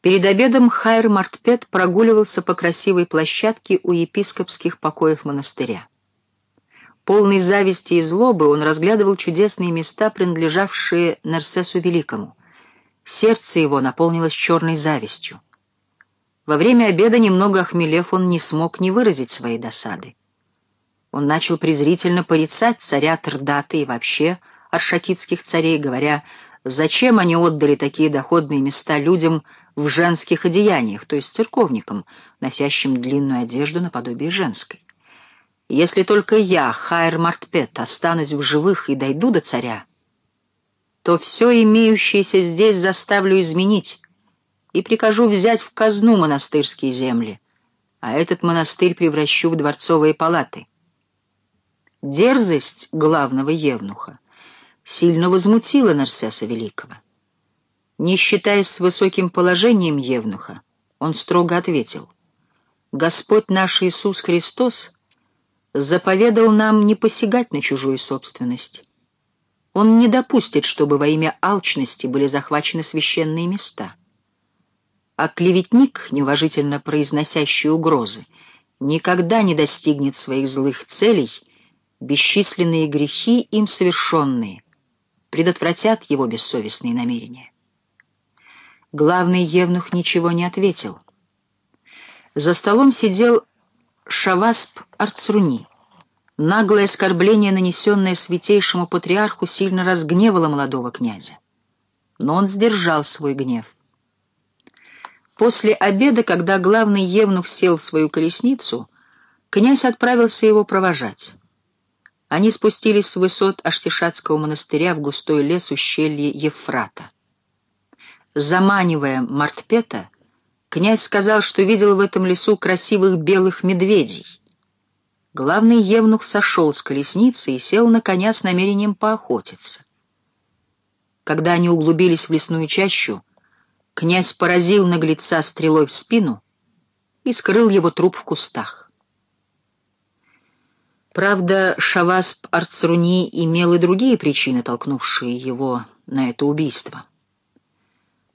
Перед обедом Хайр Мартпет прогуливался по красивой площадке у епископских покоев монастыря. Полный зависти и злобы он разглядывал чудесные места, принадлежавшие Нарсесу Великому. Сердце его наполнилось черной завистью. Во время обеда, немного охмелев, он не смог не выразить своей досады. Он начал презрительно порицать царя Трдата и вообще аршакитских царей, говоря, зачем они отдали такие доходные места людям в женских одеяниях, то есть церковникам, носящим длинную одежду наподобие женской. Если только я, Хайр Мартпет, останусь в живых и дойду до царя, то все имеющееся здесь заставлю изменить и прикажу взять в казну монастырские земли, а этот монастырь превращу в дворцовые палаты. Дерзость главного евнуха сильно возмутила Нарсеса Великого. Не считаясь с высоким положением евнуха, он строго ответил, «Господь наш Иисус Христос заповедал нам не посягать на чужую собственность. Он не допустит, чтобы во имя алчности были захвачены священные места. А клеветник, неуважительно произносящий угрозы, никогда не достигнет своих злых целей — бесчисленные грехи, им совершенные, предотвратят его бессовестные намерения. Главный евнух ничего не ответил. За столом сидел Шавасп Арцруни. Наглое оскорбление, нанесенное святейшему патриарху, сильно разгневало молодого князя. Но он сдержал свой гнев. После обеда, когда главный евнух сел в свою колесницу, князь отправился его провожать. Они спустились с высот Аштишатского монастыря в густой лес ущелье Ефрата. Заманивая Мартпета, князь сказал, что видел в этом лесу красивых белых медведей. Главный евнух сошел с колесницы и сел на коня с намерением поохотиться. Когда они углубились в лесную чащу, князь поразил наглеца стрелой в спину и скрыл его труп в кустах. Правда, Шавасп Арцруни имел и другие причины, толкнувшие его на это убийство.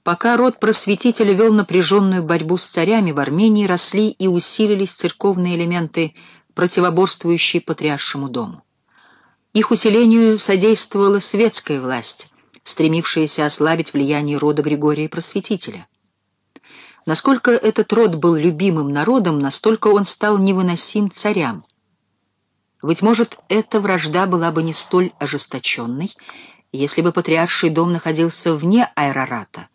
Пока род просветителя вел напряженную борьбу с царями, в Армении росли и усилились церковные элементы, противоборствующие патриаршему дому. Их усилению содействовала светская власть, стремившаяся ослабить влияние рода Григория Просветителя. Насколько этот род был любимым народом, настолько он стал невыносим царям. Быть может, эта вражда была бы не столь ожесточенной, если бы патриарший дом находился вне Айрарата,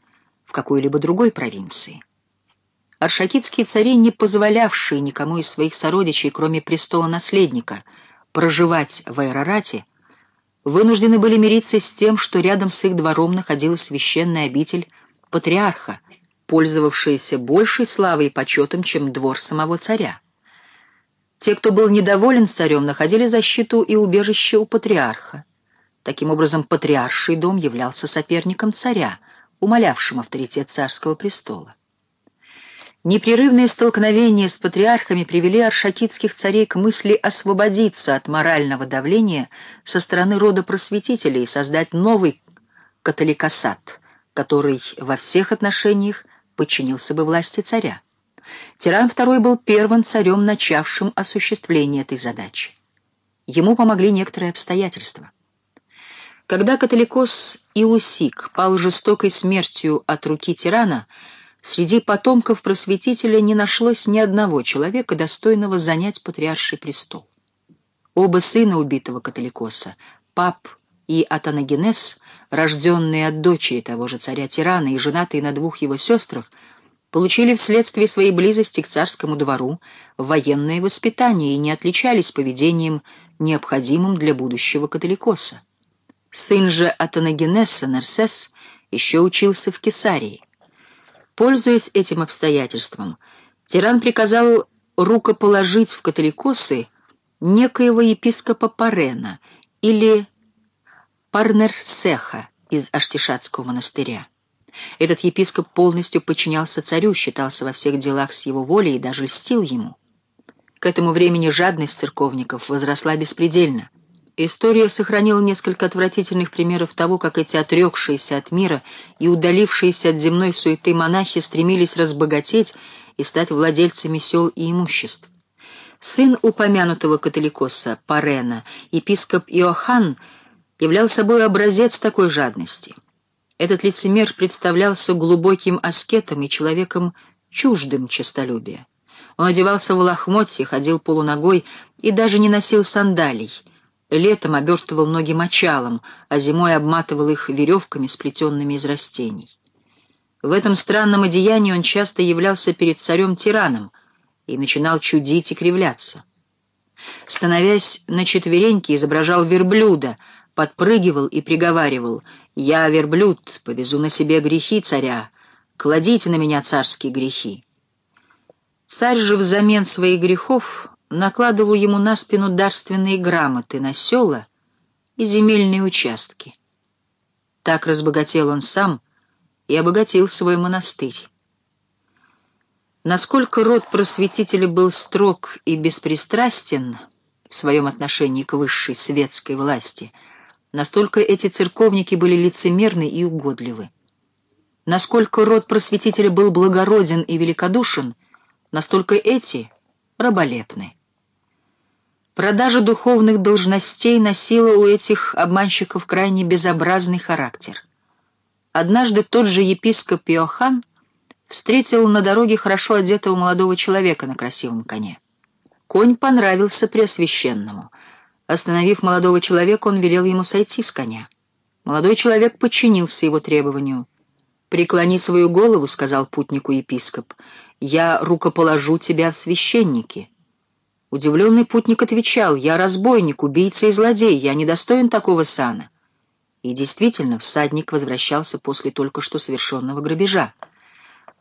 в какой-либо другой провинции. Аршакитские цари, не позволявшие никому из своих сородичей, кроме престола-наследника, проживать в Айрарате, вынуждены были мириться с тем, что рядом с их двором находилась священная обитель патриарха, пользовавшаяся большей славой и почетом, чем двор самого царя. Те, кто был недоволен царем, находили защиту и убежище у патриарха. Таким образом, патриарший дом являлся соперником царя, умолявшим авторитет царского престола. Непрерывные столкновения с патриархами привели аршакитских царей к мысли освободиться от морального давления со стороны рода просветителей и создать новый католикосат, который во всех отношениях подчинился бы власти царя. Тиран II был первым царем, начавшим осуществление этой задачи. Ему помогли некоторые обстоятельства. Когда католикос Иусик пал жестокой смертью от руки тирана, среди потомков просветителя не нашлось ни одного человека, достойного занять патриарший престол. Оба сына убитого католикоса, пап и Атанагенес, рожденные от дочери того же царя-тирана и женатые на двух его сестрах, получили вследствие своей близости к царскому двору военное воспитание и не отличались поведением, необходимым для будущего католикоса. Сын же Атанагенеса, Нарсес, еще учился в Кесарии. Пользуясь этим обстоятельством, тиран приказал рукоположить в католикосы некоего епископа Парена или Парнерсеха из Аштишатского монастыря. Этот епископ полностью подчинялся царю, считался во всех делах с его волей и даже льстил ему. К этому времени жадность церковников возросла беспредельно. История сохранила несколько отвратительных примеров того, как эти отрекшиеся от мира и удалившиеся от земной суеты монахи стремились разбогатеть и стать владельцами сел и имуществ. Сын упомянутого католикоса Парена, епископ Иоанн, являл собой образец такой жадности. Этот лицемер представлялся глубоким аскетом и человеком чуждым честолюбия. Он одевался в лохмотье, ходил полуногой и даже не носил сандалий. Летом обертывал ноги мочалом, а зимой обматывал их веревками, сплетенными из растений. В этом странном одеянии он часто являлся перед царем-тираном и начинал чудить и кривляться. Становясь на четвереньки, изображал верблюда, подпрыгивал и приговаривал «Я верблюд, повезу на себе грехи царя, кладите на меня царские грехи». Царь же взамен своих грехов накладывал ему на спину дарственные грамоты на села и земельные участки. Так разбогател он сам и обогатил свой монастырь. Насколько род просветителя был строг и беспристрастен в своем отношении к высшей светской власти, настолько эти церковники были лицемерны и угодливы. Насколько род просветителя был благороден и великодушен, настолько эти раболепны. Продажа духовных должностей носила у этих обманщиков крайне безобразный характер. Однажды тот же епископ Иоанн встретил на дороге хорошо одетого молодого человека на красивом коне. Конь понравился Преосвященному. Остановив молодого человека, он велел ему сойти с коня. Молодой человек подчинился его требованию. «Преклони свою голову», — сказал путнику епископ, — «я рукоположу тебя в священники». Удивленный путник отвечал, «Я разбойник, убийца и злодей, я недостоин такого сана». И действительно, всадник возвращался после только что совершенного грабежа.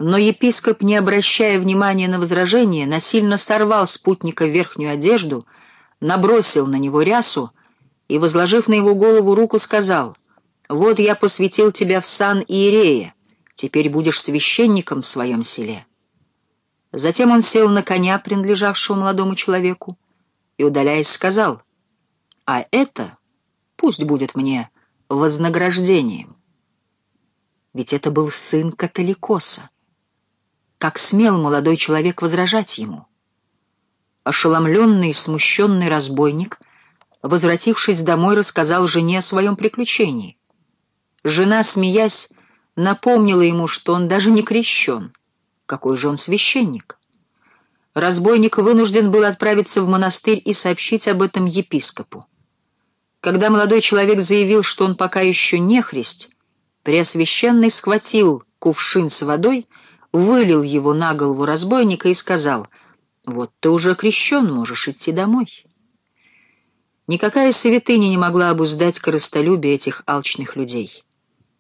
Но епископ, не обращая внимания на возражение, насильно сорвал с путника верхнюю одежду, набросил на него рясу и, возложив на его голову руку, сказал, «Вот я посвятил тебя в сан Иерея, теперь будешь священником в своем селе». Затем он сел на коня, принадлежавшего молодому человеку, и, удаляясь, сказал, «А это пусть будет мне вознаграждением». Ведь это был сын католикоса. Как смел молодой человек возражать ему? Ошеломленный и смущенный разбойник, возвратившись домой, рассказал жене о своем приключении. Жена, смеясь, напомнила ему, что он даже не крещен — какой же он священник? Разбойник вынужден был отправиться в монастырь и сообщить об этом епископу. Когда молодой человек заявил, что он пока еще не христ, Преосвященный схватил кувшин с водой, вылил его на голову разбойника и сказал, «Вот ты уже крещен, можешь идти домой». Никакая святыня не могла обуздать корыстолюбие этих алчных людей.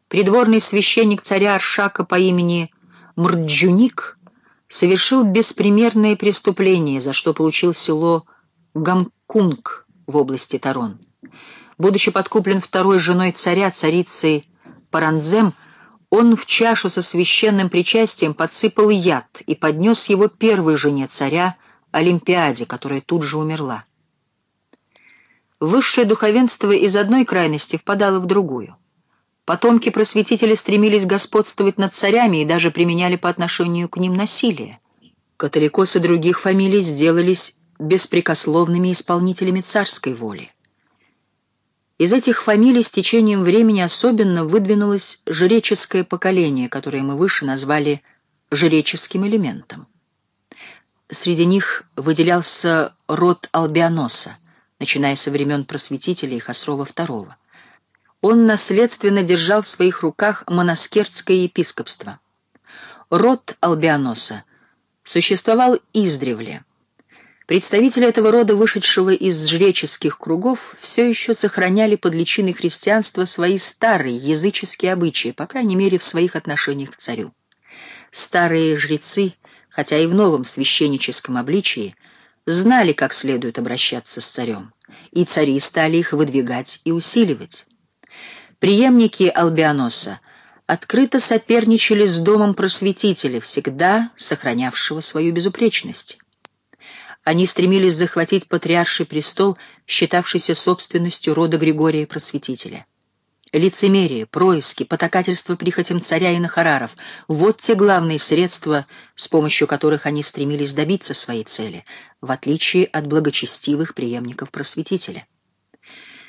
Придворный священник царя Аршака по имени Мрджуник совершил беспримерное преступление, за что получил село Гамкунг в области Тарон. Будучи подкуплен второй женой царя, царицей Паранзем, он в чашу со священным причастием подсыпал яд и поднес его первой жене царя, Олимпиаде, которая тут же умерла. Высшее духовенство из одной крайности впадало в другую. Потомки просветителей стремились господствовать над царями и даже применяли по отношению к ним насилие. Католикосы других фамилий сделались беспрекословными исполнителями царской воли. Из этих фамилий с течением времени особенно выдвинулось жреческое поколение, которое мы выше назвали жреческим элементом. Среди них выделялся род Албианоса, начиная со времен просветителей Хасрова II он наследственно держал в своих руках монаскерское епископство. Род Албианоса существовал издревле. Представители этого рода, вышедшего из жреческих кругов, все еще сохраняли под личиной христианства свои старые языческие обычаи, по крайней мере, в своих отношениях к царю. Старые жрецы, хотя и в новом священническом обличии, знали, как следует обращаться с царем, и цари стали их выдвигать и усиливать. Приемники Албианоса открыто соперничали с домом просветителя, всегда сохранявшего свою безупречность. Они стремились захватить патриарший престол, считавшийся собственностью рода Григория Просветителя. Лицемерие, происки, потакательство прихотям царя и нахараров — вот те главные средства, с помощью которых они стремились добиться своей цели, в отличие от благочестивых преемников Просветителя.